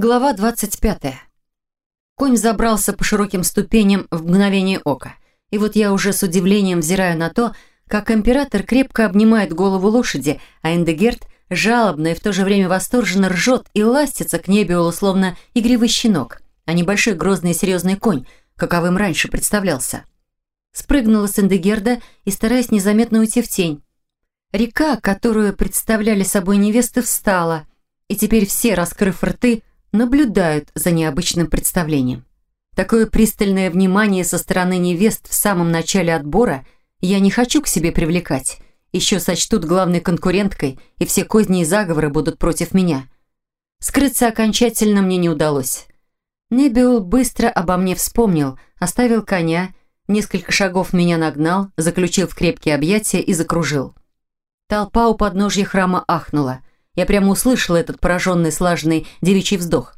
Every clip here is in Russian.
Глава 25. Конь забрался по широким ступеням в мгновение ока. И вот я уже с удивлением взираю на то, как император крепко обнимает голову лошади, а Эндегерт жалобно и в то же время восторженно ржет и ластится к небу, словно игривый щенок, а небольшой грозный и серьезный конь, каковым раньше представлялся. Спрыгнула с Эндегерда и, стараясь незаметно уйти в тень. Река, которую представляли собой невесты, встала, и теперь все, раскрыв рты, наблюдают за необычным представлением. Такое пристальное внимание со стороны невест в самом начале отбора я не хочу к себе привлекать. Еще сочтут главной конкуренткой, и все козни и заговоры будут против меня. Скрыться окончательно мне не удалось. Небиул быстро обо мне вспомнил, оставил коня, несколько шагов меня нагнал, заключил в крепкие объятия и закружил. Толпа у подножья храма ахнула – я прямо услышала этот пораженный слаженный девичий вздох.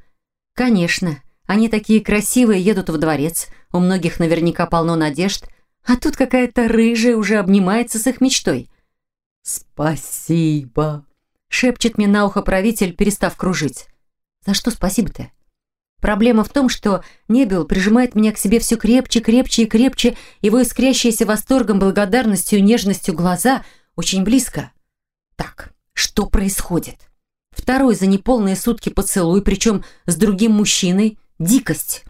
Конечно, они такие красивые, едут в дворец, у многих наверняка полно надежд, а тут какая-то рыжая уже обнимается с их мечтой. «Спасибо», — шепчет мне на ухо правитель, перестав кружить. «За что спасибо-то?» Проблема в том, что Небел прижимает меня к себе все крепче, крепче и крепче, его искрящиеся восторгом, благодарностью и нежностью глаза очень близко. Так, что происходит? Второй за неполные сутки поцелуй, причем с другим мужчиной. Дикость.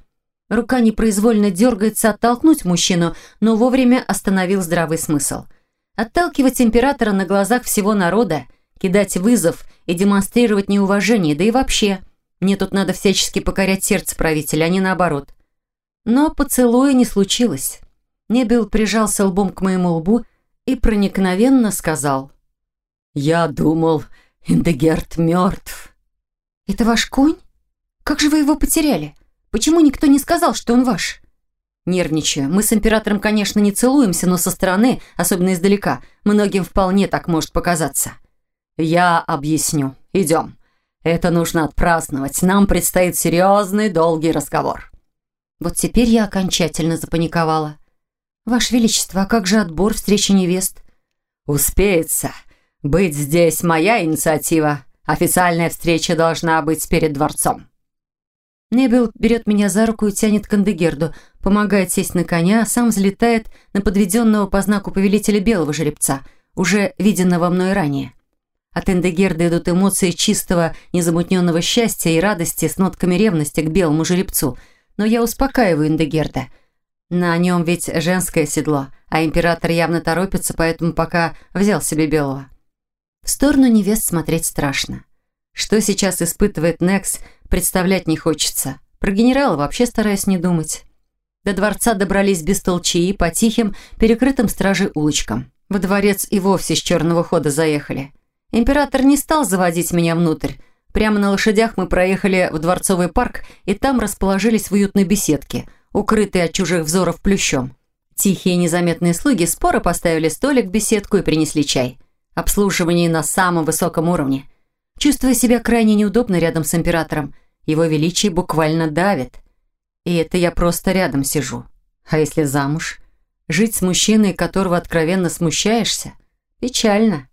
Рука непроизвольно дергается оттолкнуть мужчину, но вовремя остановил здравый смысл. Отталкивать императора на глазах всего народа, кидать вызов и демонстрировать неуважение, да и вообще. Мне тут надо всячески покорять сердце правителя, а не наоборот. Но поцелуя не случилось. Небел прижался лбом к моему лбу и проникновенно сказал – «Я думал, Индегерт мертв». «Это ваш конь? Как же вы его потеряли? Почему никто не сказал, что он ваш?» Нервничаю. Мы с императором, конечно, не целуемся, но со стороны, особенно издалека, многим вполне так может показаться. «Я объясню. Идем. Это нужно отпраздновать. Нам предстоит серьезный, долгий разговор». Вот теперь я окончательно запаниковала. «Ваше Величество, а как же отбор встречи невест?» «Успеется. «Быть здесь моя инициатива. Официальная встреча должна быть перед дворцом». Небел берет меня за руку и тянет к Андегерду, помогает сесть на коня, а сам взлетает на подведенного по знаку повелителя белого жеребца, уже виденного мной ранее. От Эндегерда идут эмоции чистого, незамутненного счастья и радости с нотками ревности к белому жеребцу, но я успокаиваю Эндегерда. На нем ведь женское седло, а император явно торопится, поэтому пока взял себе белого. В сторону невест смотреть страшно. Что сейчас испытывает Некс, представлять не хочется. Про генерала вообще стараюсь не думать. До дворца добрались без толчии по тихим, перекрытым стражей улочкам. Во дворец и вовсе с черного хода заехали. Император не стал заводить меня внутрь. Прямо на лошадях мы проехали в дворцовый парк и там расположились в уютной беседке, укрытые от чужих взоров плющом. Тихие незаметные слуги споро поставили столик в беседку и принесли чай – Обслуживание на самом высоком уровне. Чувствуя себя крайне неудобно рядом с императором, его величие буквально давит. И это я просто рядом сижу. А если замуж? Жить с мужчиной, которого откровенно смущаешься? Печально.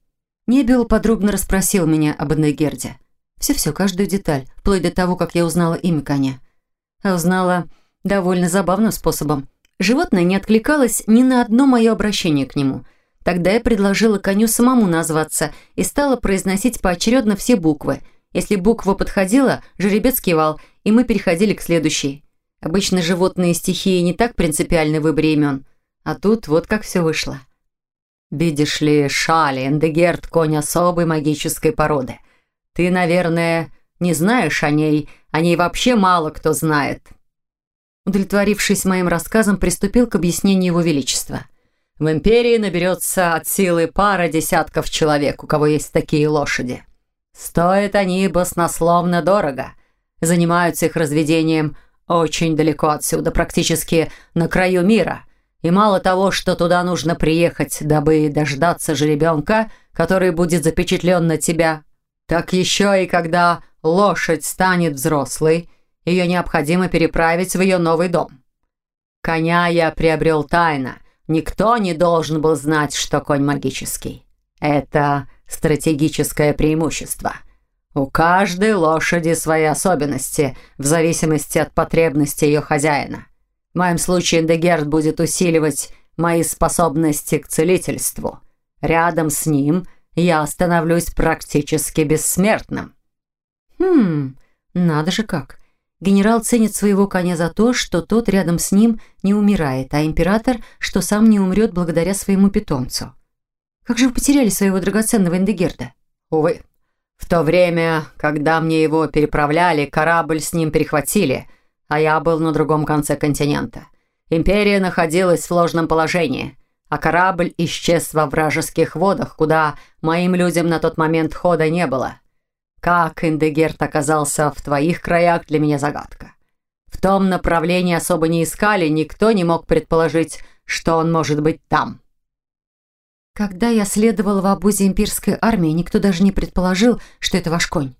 Небел подробно расспросил меня об Эндегерде. Все-все, каждую деталь, вплоть до того, как я узнала имя коня. А узнала довольно забавным способом. Животное не откликалось ни на одно мое обращение к нему – Тогда я предложила коню самому назваться и стала произносить поочередно все буквы. Если буква подходила, жеребец кивал, и мы переходили к следующей. Обычно животные стихии не так принципиальны в выборе имен. А тут вот как все вышло. «Видишь ли, Шали, Эндегерт – конь особой магической породы. Ты, наверное, не знаешь о ней, о ней вообще мало кто знает». Удовлетворившись моим рассказом, приступил к объяснению его величества – в империи наберется от силы пара десятков человек, у кого есть такие лошади. Стоят они баснословно дорого. Занимаются их разведением очень далеко отсюда, практически на краю мира. И мало того, что туда нужно приехать, дабы дождаться жеребенка, который будет запечатлен на тебя, так еще и когда лошадь станет взрослой, ее необходимо переправить в ее новый дом. Коня я приобрел тайно – Никто не должен был знать, что конь магический. Это стратегическое преимущество. У каждой лошади свои особенности, в зависимости от потребностей ее хозяина. В моем случае Индегерд будет усиливать мои способности к целительству. Рядом с ним я становлюсь практически бессмертным. Хм, надо же как. Генерал ценит своего коня за то, что тот рядом с ним не умирает, а император, что сам не умрет благодаря своему питомцу. Как же вы потеряли своего драгоценного Индегерда? Увы, в то время, когда мне его переправляли, корабль с ним перехватили, а я был на другом конце континента. Империя находилась в сложном положении, а корабль исчез во вражеских водах, куда моим людям на тот момент хода не было. Как Индегерт оказался в твоих краях, для меня загадка. В том направлении особо не искали, никто не мог предположить, что он может быть там. Когда я следовала в обозе имперской армии, никто даже не предположил, что это ваш конь.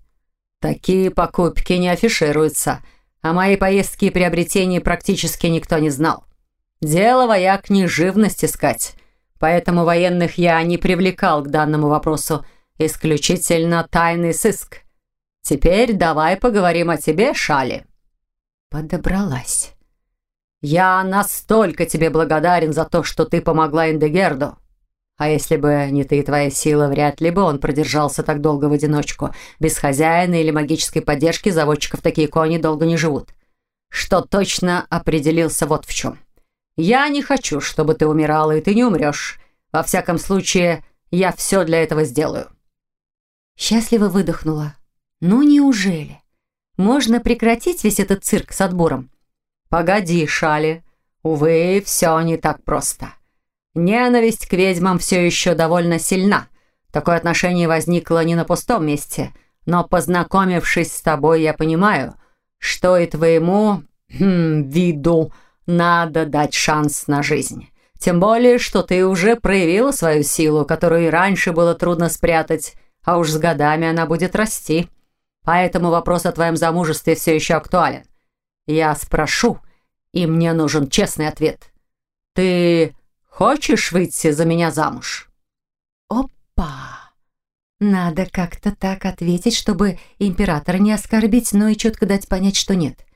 Такие покупки не афишируются, а мои поездки и приобретения практически никто не знал. Дело вояк не живность искать, поэтому военных я не привлекал к данному вопросу, исключительно тайный сыск. Теперь давай поговорим о тебе, Шали. Подобралась. Я настолько тебе благодарен за то, что ты помогла Индегерду. А если бы не ты и твоя сила, вряд ли бы он продержался так долго в одиночку. Без хозяина или магической поддержки заводчиков такие кони долго не живут. Что точно определился вот в чем. Я не хочу, чтобы ты умирала, и ты не умрешь. Во всяком случае, я все для этого сделаю. Счастливо выдохнула. Ну неужели? Можно прекратить весь этот цирк с отбором? Погоди, Шали. Увы, все не так просто. Ненависть к ведьмам все еще довольно сильна. Такое отношение возникло не на пустом месте, но, познакомившись с тобой, я понимаю, что и твоему хм, виду надо дать шанс на жизнь. Тем более, что ты уже проявила свою силу, которую и раньше было трудно спрятать, а уж с годами она будет расти. Поэтому вопрос о твоем замужестве все еще актуален. Я спрошу, и мне нужен честный ответ. Ты Хочешь выйти за меня замуж?» «Опа! Надо как-то так ответить, чтобы императора не оскорбить, но и четко дать понять, что нет.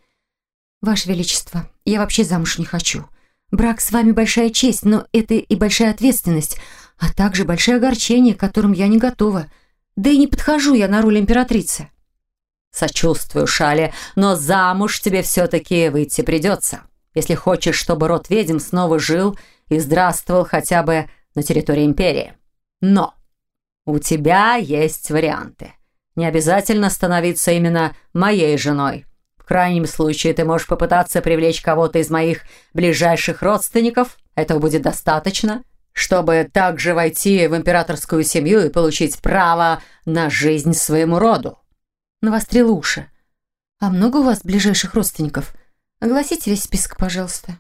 Ваше Величество, я вообще замуж не хочу. Брак с вами большая честь, но это и большая ответственность, а также большое огорчение, к которым я не готова. Да и не подхожу я на роль императрицы». «Сочувствую, Шали, но замуж тебе все-таки выйти придется. Если хочешь, чтобы род ведьм снова жил и здравствовал хотя бы на территории империи. Но у тебя есть варианты. Не обязательно становиться именно моей женой. В крайнем случае ты можешь попытаться привлечь кого-то из моих ближайших родственников. Этого будет достаточно, чтобы также войти в императорскую семью и получить право на жизнь своему роду. Навострил уши. «А много у вас ближайших родственников? Огласите весь список, пожалуйста».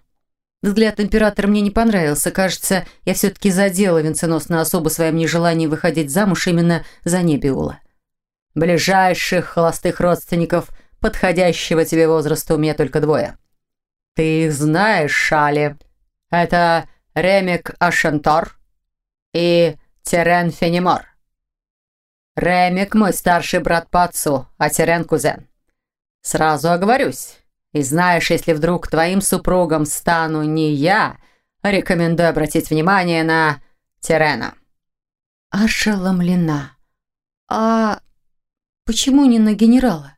Взгляд императора мне не понравился. Кажется, я все-таки задела венценосную особу своим нежеланием выходить замуж именно за Небиула. Ближайших холостых родственников подходящего тебе возраста у меня только двое. Ты их знаешь, Шали. Это Ремик Ашентор и Терен Фенимор. Ремик мой старший брат по отцу, а Терен кузен. Сразу оговорюсь, и знаешь, если вдруг твоим супругом стану не я, рекомендую обратить внимание на Терена». «Ошеломлена. А почему не на генерала?»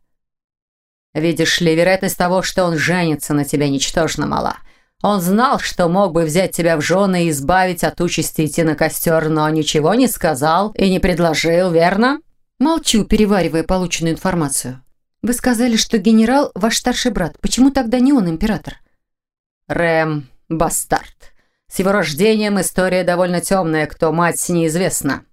«Видишь ли, вероятность того, что он женится на тебе, ничтожно мала. Он знал, что мог бы взять тебя в жены и избавить от участи идти на костер, но ничего не сказал и не предложил, верно?» Молчу, переваривая полученную информацию. Вы сказали, что генерал ваш старший брат. Почему тогда не он император? Рэм – бастард. С его рождением история довольно темная, кто мать неизвестна.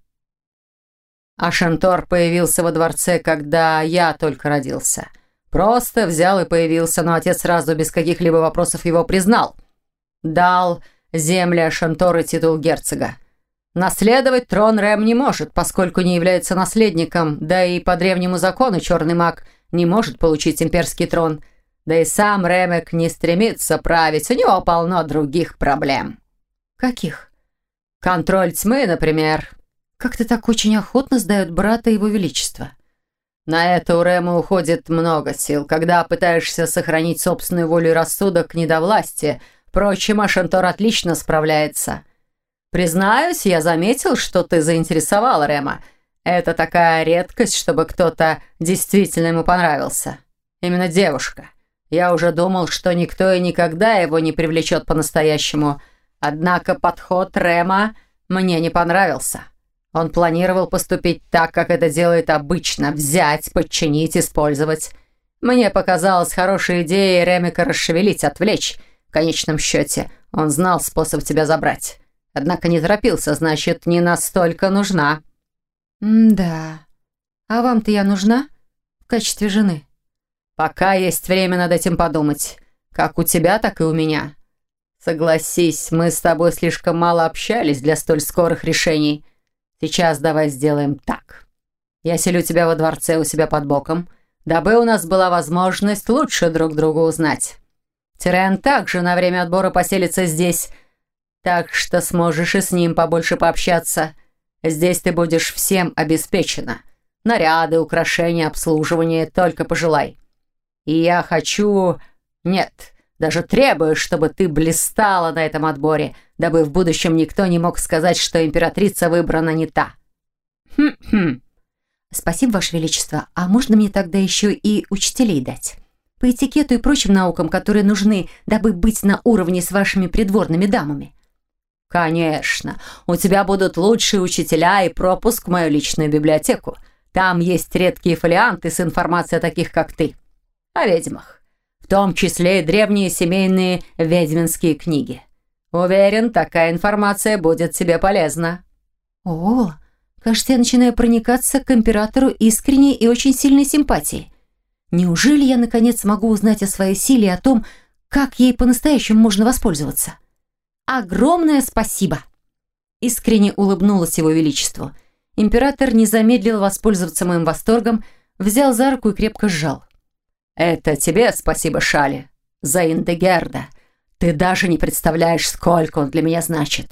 А Шантор появился во дворце, когда я только родился. Просто взял и появился, но отец сразу без каких-либо вопросов его признал. Дал земле Ашантор титул герцога. Наследовать трон Рэм не может, поскольку не является наследником, да и по древнему закону черный маг – не может получить имперский трон. Да и сам Ремек не стремится править, у него полно других проблем». «Каких?» «Контроль тьмы, например». «Как-то так очень охотно сдают брата его величества». На это у Рэма уходит много сил, когда пытаешься сохранить собственную волю и рассудок не до власти. Впрочем, Ашантор отлично справляется. Признаюсь, я заметил, что ты заинтересовал Рэма. Это такая редкость, чтобы кто-то действительно ему понравился. Именно девушка. Я уже думал, что никто и никогда его не привлечет по-настоящему. Однако подход Рэма мне не понравился. Он планировал поступить так, как это делает обычно. Взять, подчинить, использовать. Мне показалось хорошей идеей Ремика расшевелить, отвлечь. В конечном счете, он знал способ тебя забрать. Однако не торопился, значит, не настолько нужна. «Да. А вам-то я нужна? В качестве жены?» «Пока есть время над этим подумать. Как у тебя, так и у меня. Согласись, мы с тобой слишком мало общались для столь скорых решений». Сейчас давай сделаем так. Я селю тебя во дворце у себя под боком, дабы у нас была возможность лучше друг друга узнать. Тирен также на время отбора поселится здесь, так что сможешь и с ним побольше пообщаться. Здесь ты будешь всем обеспечена. Наряды, украшения, обслуживание, только пожелай. И я хочу... Нет, даже требую, чтобы ты блистала на этом отборе, дабы в будущем никто не мог сказать, что императрица выбрана не та. Хм-хм. Спасибо, Ваше Величество. А можно мне тогда еще и учителей дать? По этикету и прочим наукам, которые нужны, дабы быть на уровне с вашими придворными дамами. Конечно. У тебя будут лучшие учителя и пропуск в мою личную библиотеку. Там есть редкие фолианты с информацией о таких, как ты. О ведьмах том числе и древние семейные ведьминские книги. Уверен, такая информация будет тебе полезна». «О, кажется, я начинаю проникаться к императору искренней и очень сильной симпатией. Неужели я, наконец, смогу узнать о своей силе и о том, как ей по-настоящему можно воспользоваться? Огромное спасибо!» Искренне улыбнулась его величеству. Император не замедлил воспользоваться моим восторгом, взял за руку и крепко сжал. «Это тебе спасибо, Шали, за Индегерда. Ты даже не представляешь, сколько он для меня значит.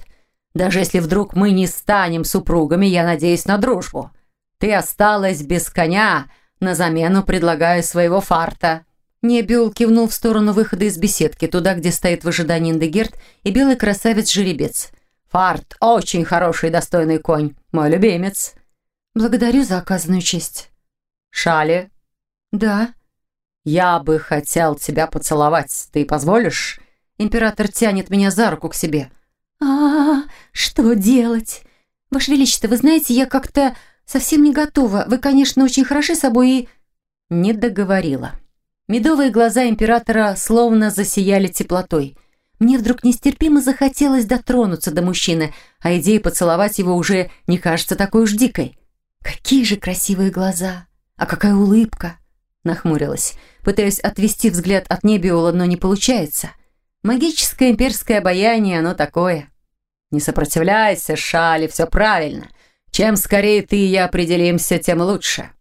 Даже если вдруг мы не станем супругами, я надеюсь на дружбу. Ты осталась без коня, на замену предлагаю своего фарта». Небюл кивнул в сторону выхода из беседки, туда, где стоит в ожидании Индегерд и белый красавец-жеребец. «Фарт – очень хороший и достойный конь, мой любимец». «Благодарю за оказанную честь». «Шали?» «Да». «Я бы хотел тебя поцеловать. Ты позволишь?» Император тянет меня за руку к себе. а, -а, -а что делать? Ваше Величество, вы знаете, я как-то совсем не готова. Вы, конечно, очень хороши собой и...» Не договорила. Медовые глаза императора словно засияли теплотой. Мне вдруг нестерпимо захотелось дотронуться до мужчины, а идея поцеловать его уже не кажется такой уж дикой. Какие же красивые глаза! А какая улыбка! Нахмурилась. Пытаюсь отвести взгляд от Небиола, но не получается. Магическое имперское обаяние, оно такое. Не сопротивляйся, Шали, все правильно. Чем скорее ты и я определимся, тем лучше.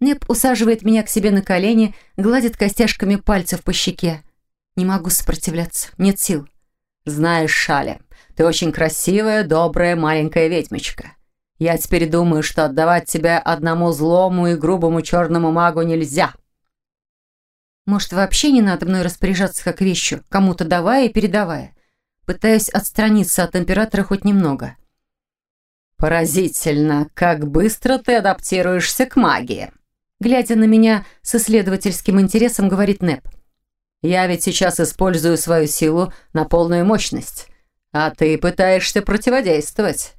Неб усаживает меня к себе на колени, гладит костяшками пальцев по щеке. Не могу сопротивляться, нет сил. Знаешь, Шали, ты очень красивая, добрая маленькая ведьмочка. Я теперь думаю, что отдавать тебя одному злому и грубому черному магу нельзя. Может, вообще не надо мной распоряжаться как вещью, кому-то давая и передавая. Пытаюсь отстраниться от императора хоть немного. «Поразительно, как быстро ты адаптируешься к магии!» Глядя на меня с исследовательским интересом, говорит Неп. «Я ведь сейчас использую свою силу на полную мощность, а ты пытаешься противодействовать.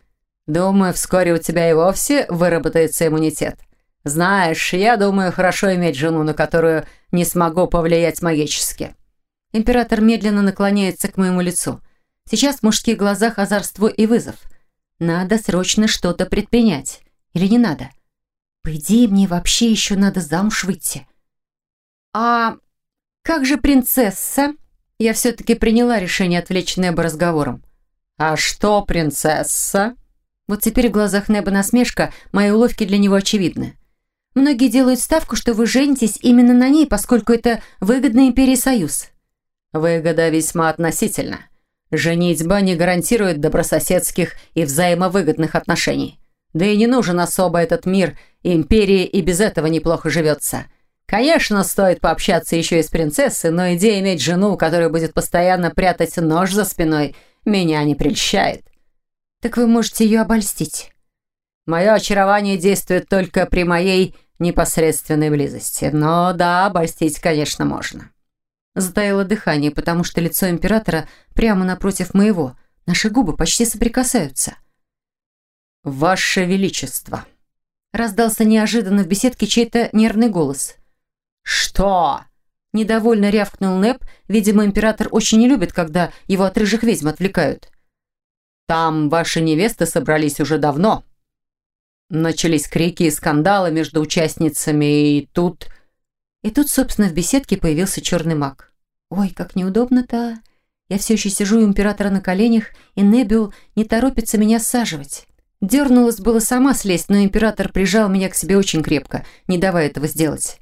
Думаю, вскоре у тебя и вовсе выработается иммунитет. Знаешь, я думаю, хорошо иметь жену, на которую не смогу повлиять магически». Император медленно наклоняется к моему лицу. Сейчас в мужских глазах озорство и вызов. Надо срочно что-то предпринять. Или не надо? По идее, мне вообще еще надо замуж выйти. А как же принцесса? Я все-таки приняла решение отвлечь Неба разговором. «А что принцесса?» Вот теперь в глазах Неба насмешка, мои уловки для него очевидны. Многие делают ставку, что вы женитесь именно на ней, поскольку это выгодный империи союз. Выгода весьма относительна. Женитьба не гарантирует добрососедских и взаимовыгодных отношений. Да и не нужен особо этот мир, империи и без этого неплохо живется. Конечно, стоит пообщаться еще и с принцессой, но идея иметь жену, которая будет постоянно прятать нож за спиной, меня не прельщает. Так вы можете ее обольстить. Мое очарование действует только при моей непосредственной близости. Но да, обольстить, конечно, можно. Затаило дыхание, потому что лицо императора прямо напротив моего. Наши губы почти соприкасаются. «Ваше Величество!» Раздался неожиданно в беседке чей-то нервный голос. «Что?» Недовольно рявкнул Нэп. Видимо, император очень не любит, когда его от рыжих ведьм отвлекают. «Там ваши невесты собрались уже давно. Начались крики и скандалы между участницами, и тут...» И тут, собственно, в беседке появился черный маг. «Ой, как неудобно-то!» Я все еще сижу у императора на коленях, и Небиул не торопится меня саживать. Дернулась было сама слезть, но император прижал меня к себе очень крепко, не давая этого сделать.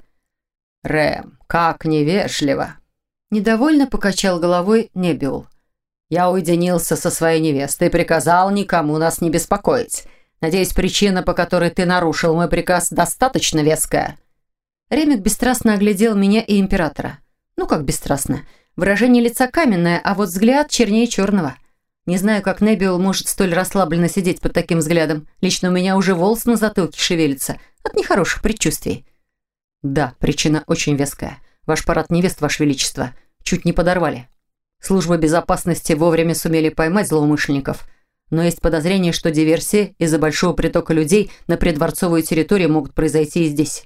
«Рэм, как невежливо!» Недовольно покачал головой Небиул. «Я уединился со своей невестой и приказал никому нас не беспокоить. Надеюсь, причина, по которой ты нарушил мой приказ, достаточно веская». Ремик бесстрастно оглядел меня и императора. Ну как бесстрастно? Выражение лица каменное, а вот взгляд чернее черного. Не знаю, как Небиул может столь расслабленно сидеть под таким взглядом. Лично у меня уже волос на затылке шевелится. От нехороших предчувствий. Да, причина очень веская. Ваш парад невест, Ваше Величество, чуть не подорвали. Службы безопасности вовремя сумели поймать злоумышленников. Но есть подозрение, что диверсии из-за большого притока людей на придворцовую территорию могут произойти и здесь.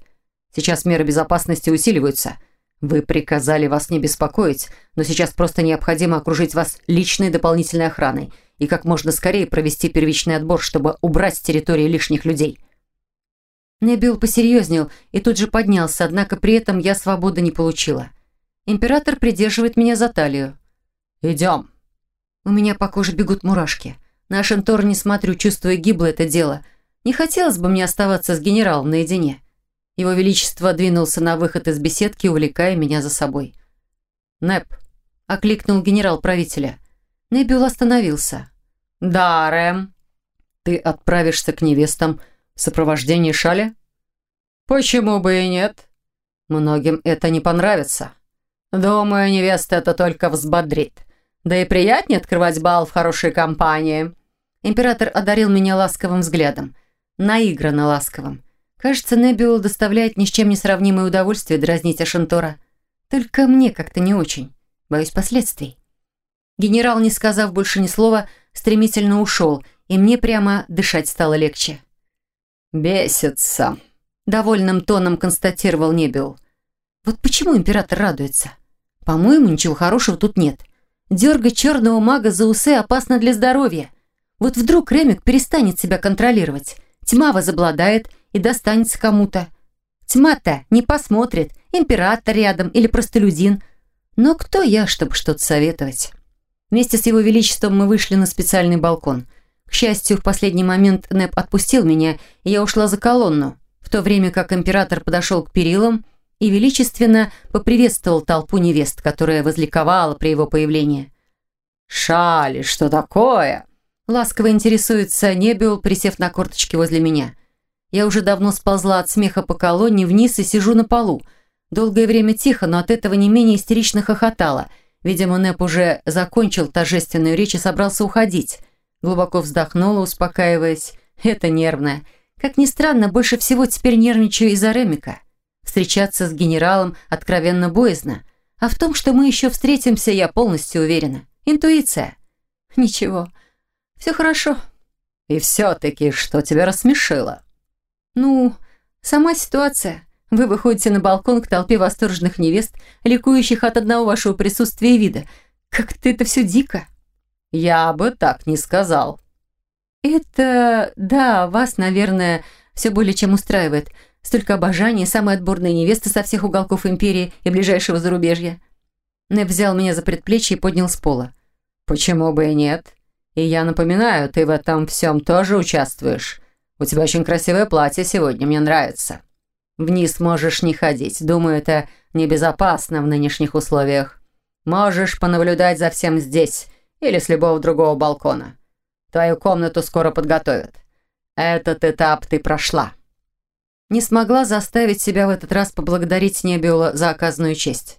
Сейчас меры безопасности усиливаются. Вы приказали вас не беспокоить, но сейчас просто необходимо окружить вас личной дополнительной охраной и как можно скорее провести первичный отбор, чтобы убрать с территории лишних людей. Небил посерьезнел и тут же поднялся, однако при этом я свободы не получила. Император придерживает меня за талию. «Идем». У меня по коже бегут мурашки. На Шентор не смотрю, чувствуя гибло это дело. Не хотелось бы мне оставаться с генералом наедине. Его Величество двинулся на выход из беседки, увлекая меня за собой. «Нэп», — окликнул генерал правителя. Небюл остановился. «Да, Рэм, ты отправишься к невестам в сопровождении Шали?» «Почему бы и нет? Многим это не понравится. Думаю, невеста это только взбодрит. Да и приятнее открывать бал в хорошей компании». Император одарил меня ласковым взглядом. Наигранно ласковым. Кажется, Небиул доставляет ни с чем не сравнимое удовольствие дразнить Ашентора. Только мне как-то не очень. Боюсь последствий. Генерал, не сказав больше ни слова, стремительно ушел, и мне прямо дышать стало легче. «Бесится», — довольным тоном констатировал Небиул. «Вот почему император радуется? По-моему, ничего хорошего тут нет. Дергать черного мага за усы опасно для здоровья. Вот вдруг Ремик перестанет себя контролировать, тьма возобладает — и достанется кому-то. Тьма-то не посмотрит, император рядом или простолюдин. Но кто я, чтобы что-то советовать? Вместе с его величеством мы вышли на специальный балкон. К счастью, в последний момент Нэп отпустил меня, и я ушла за колонну, в то время как император подошел к перилам и величественно поприветствовал толпу невест, которая возликовала при его появлении. «Шали, что такое?» Ласково интересуется Небиул, присев на корточки возле меня. Я уже давно сползла от смеха по колонне вниз и сижу на полу. Долгое время тихо, но от этого не менее истерично хохотала. Видимо, Нэп уже закончил торжественную речь и собрался уходить. Глубоко вздохнула, успокаиваясь. Это нервное. Как ни странно, больше всего теперь нервничаю из-за Ремика. Встречаться с генералом откровенно боязно. А в том, что мы еще встретимся, я полностью уверена. Интуиция. Ничего. Все хорошо. И все-таки, что тебя рассмешило? «Ну, сама ситуация. Вы выходите на балкон к толпе восторженных невест, ликующих от одного вашего присутствия и вида. Как-то это все дико». «Я бы так не сказал». «Это... да, вас, наверное, все более чем устраивает. Столько обожания, самые отборные невесты со всех уголков империи и ближайшего зарубежья». Нэп взял меня за предплечье и поднял с пола. «Почему бы и нет? И я напоминаю, ты в этом всем тоже участвуешь. У тебя очень красивое платье сегодня, мне нравится. Вниз можешь не ходить. Думаю, это небезопасно в нынешних условиях. Можешь понаблюдать за всем здесь или с любого другого балкона. Твою комнату скоро подготовят. Этот этап ты прошла». Не смогла заставить себя в этот раз поблагодарить Небиола за оказанную честь.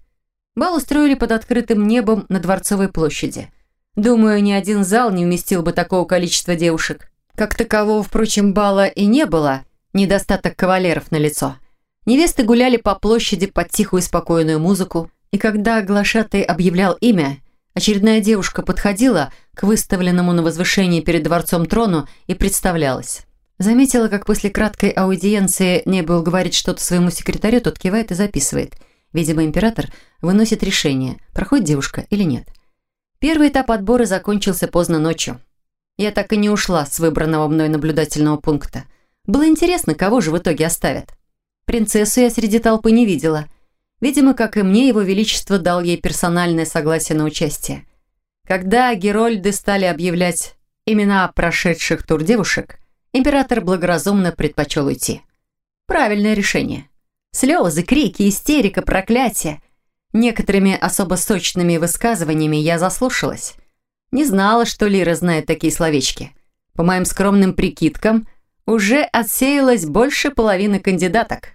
Бал устроили под открытым небом на Дворцовой площади. Думаю, ни один зал не вместил бы такого количества девушек. Как такового, впрочем, бала и не было, недостаток кавалеров на лицо. Невесты гуляли по площади под тихую спокойную музыку, и когда глашатый объявлял имя, очередная девушка подходила к выставленному на возвышении перед дворцом трону и представлялась. Заметила, как после краткой аудиенции Небул говорит что-то своему секретарю, тот кивает и записывает. Видимо, император выносит решение, проходит девушка или нет. Первый этап отбора закончился поздно ночью. Я так и не ушла с выбранного мной наблюдательного пункта. Было интересно, кого же в итоге оставят. Принцессу я среди толпы не видела. Видимо, как и мне, его величество дал ей персональное согласие на участие. Когда герольды стали объявлять имена прошедших тур девушек, император благоразумно предпочел уйти. Правильное решение. Слезы, крики, истерика, проклятия. Некоторыми особо сочными высказываниями я заслушалась. Не знала, что Лира знает такие словечки. По моим скромным прикидкам, уже отсеялось больше половины кандидаток.